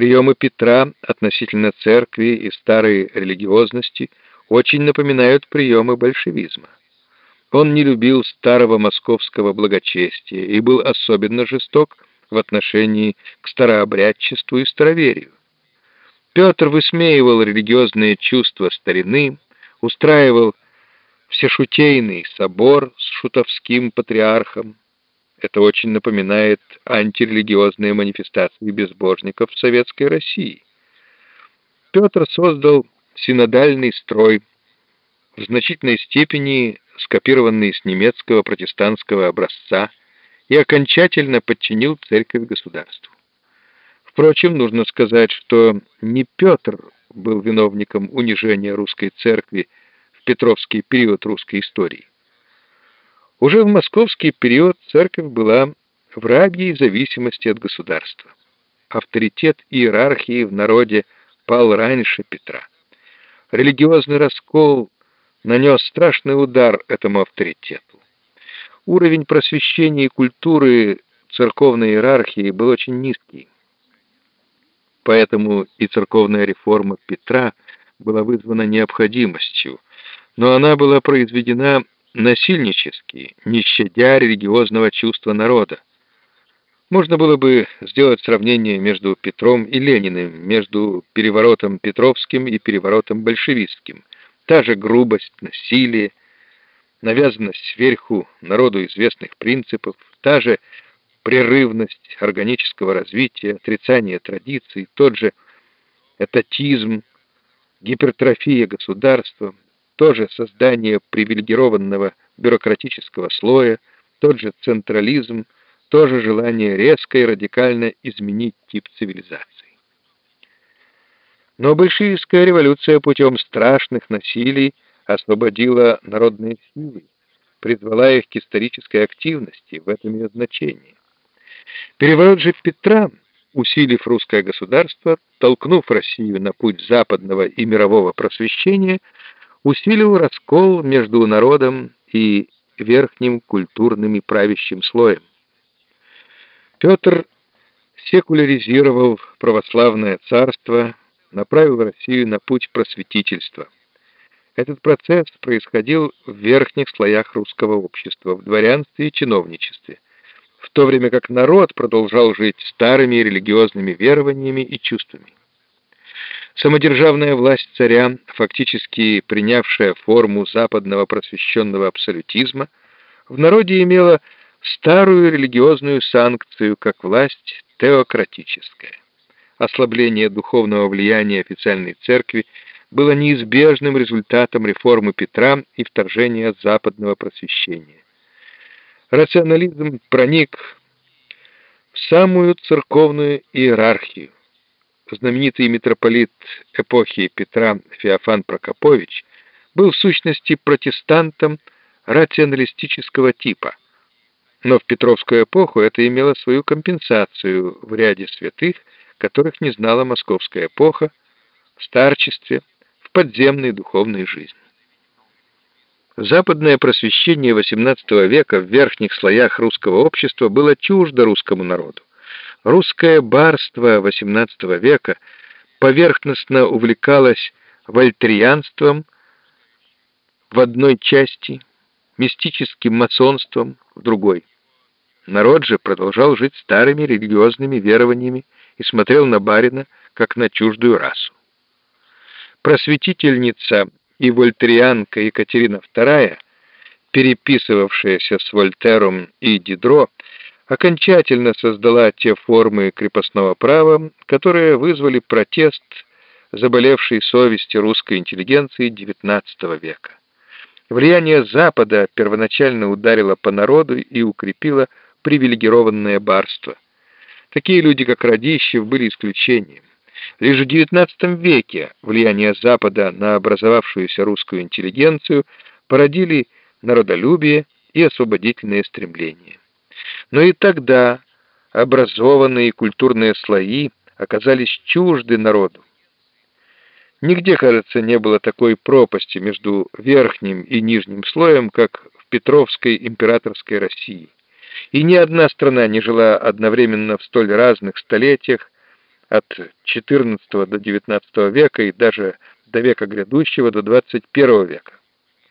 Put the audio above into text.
Приемы Петра относительно церкви и старой религиозности очень напоминают приемы большевизма. Он не любил старого московского благочестия и был особенно жесток в отношении к старообрядчеству и староверию. Петр высмеивал религиозные чувства старины, устраивал всешутейный собор с шутовским патриархом. Это очень напоминает антирелигиозные манифестации безбожников в Советской России. Петр создал синодальный строй, в значительной степени скопированный с немецкого протестантского образца, и окончательно подчинил церковь государству. Впрочем, нужно сказать, что не Петр был виновником унижения русской церкви в Петровский период русской истории. Уже в московский период церковь была в рабьей зависимости от государства. Авторитет иерархии в народе пал раньше Петра. Религиозный раскол нанес страшный удар этому авторитету. Уровень просвещения и культуры церковной иерархии был очень низкий. Поэтому и церковная реформа Петра была вызвана необходимостью, но она была произведена насильнически, не щадя религиозного чувства народа. Можно было бы сделать сравнение между Петром и Лениным, между переворотом Петровским и переворотом большевистским. Та же грубость, насилие, навязанность сверху народу известных принципов, та же прерывность органического развития, отрицание традиций, тот же этатизм, гипертрофия государства, тоже создание привилегированного бюрократического слоя, тот же централизм, тоже желание резко и радикально изменить тип цивилизации. Но большевистская революция путем страшных насилий освободила народные силы, призвала их к исторической активности, в этом ее значении. Переворот же Петра, усилив русское государство, толкнув Россию на путь западного и мирового просвещения, усилил раскол между народом и верхним культурным и правящим слоем. Петр секуляризировал православное царство, направил Россию на путь просветительства. Этот процесс происходил в верхних слоях русского общества, в дворянстве и чиновничестве, в то время как народ продолжал жить старыми религиозными верованиями и чувствами. Самодержавная власть царя, фактически принявшая форму западного просвещенного абсолютизма, в народе имела старую религиозную санкцию как власть теократическая. Ослабление духовного влияния официальной церкви было неизбежным результатом реформы Петра и вторжения западного просвещения. Рационализм проник в самую церковную иерархию знаменитый митрополит эпохи Петра Феофан Прокопович был в сущности протестантом рационалистического типа. Но в Петровскую эпоху это имело свою компенсацию в ряде святых, которых не знала московская эпоха, в старчестве, в подземной духовной жизни. Западное просвещение XVIII века в верхних слоях русского общества было чуждо русскому народу. Русское барство XVIII века поверхностно увлекалось вольтерианством в одной части, мистическим масонством в другой. Народ же продолжал жить старыми религиозными верованиями и смотрел на барина, как на чуждую расу. Просветительница и вольтерианка Екатерина II, переписывавшаяся с Вольтером и Дидро, окончательно создала те формы крепостного права, которые вызвали протест заболевшей совести русской интеллигенции XIX века. Влияние Запада первоначально ударило по народу и укрепило привилегированное барство. Такие люди, как Радищев, были исключением. Лишь в XIX веке влияние Запада на образовавшуюся русскую интеллигенцию породили народолюбие и освободительные стремления. Но и тогда образованные культурные слои оказались чужды народу. Нигде, кажется, не было такой пропасти между верхним и нижним слоем, как в Петровской императорской России. И ни одна страна не жила одновременно в столь разных столетиях от XIV до XIX века и даже до века грядущего, до XXI века.